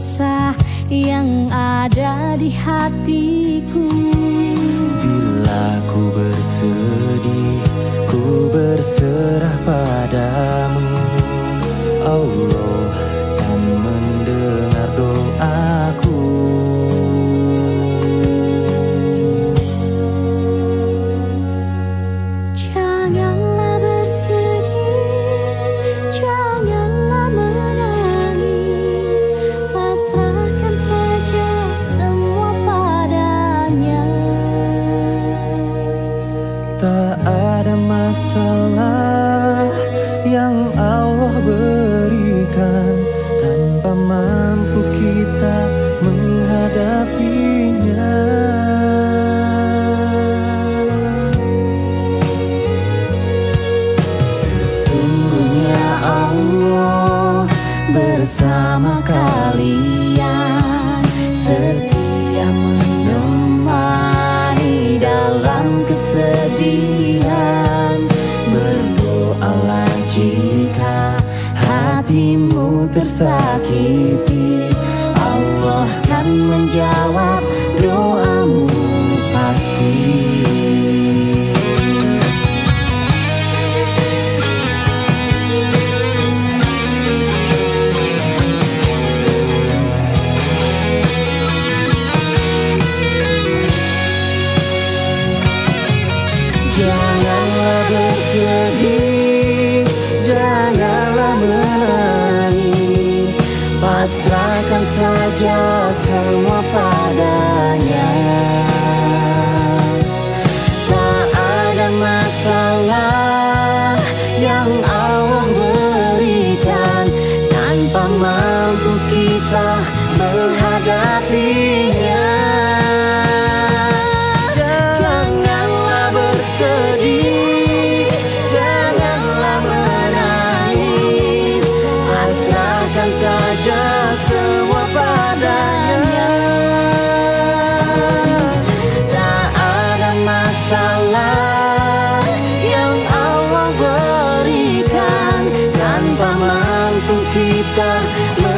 resah yang ada di hatiku. Bila ku bersedih, ku berserah padamu. Allah masalah yang Allah berikan. Tanpa mampu kita menghadapinya. Sesungguhnya Allah bersama kalian. Setia menemani dalam kesedihan tersakiti. Allah kan menjawab Serahkan saja semua padanya. Tak ada masalah yang Allah berikan. Tanpa mampu kita menghadapinya. kita